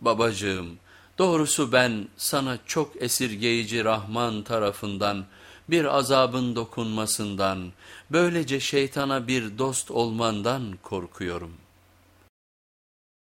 Babacığım doğrusu ben sana çok esirgeyici Rahman tarafından bir azabın dokunmasından, böylece şeytana bir dost olmandan korkuyorum.''